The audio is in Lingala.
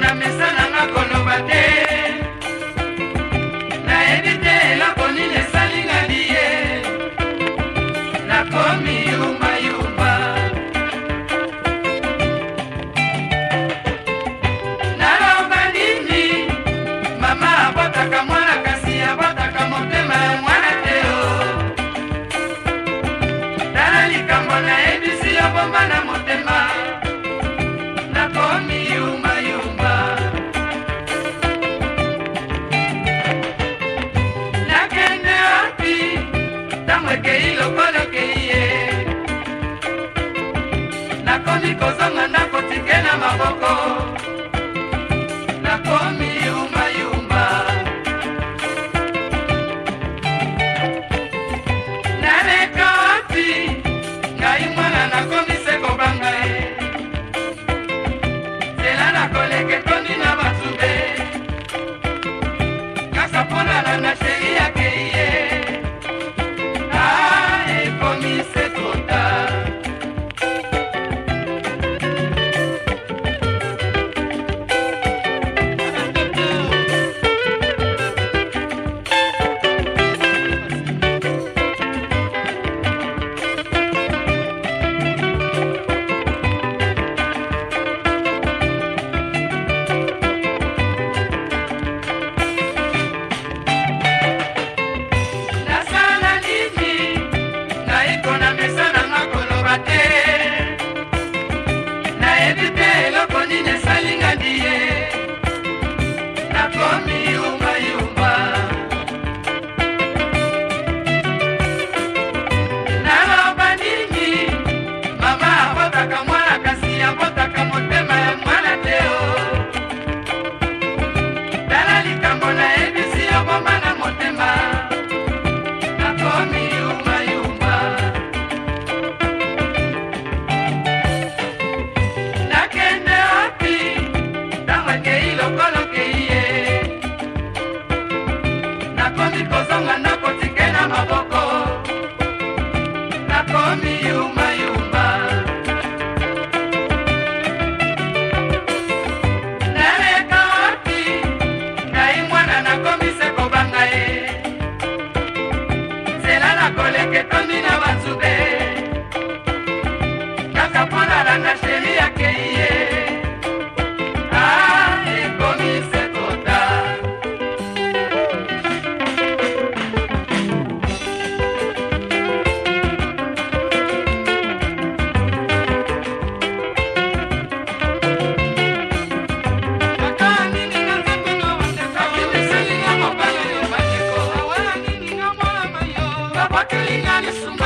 na mesa nanga kono caracoles que están got is some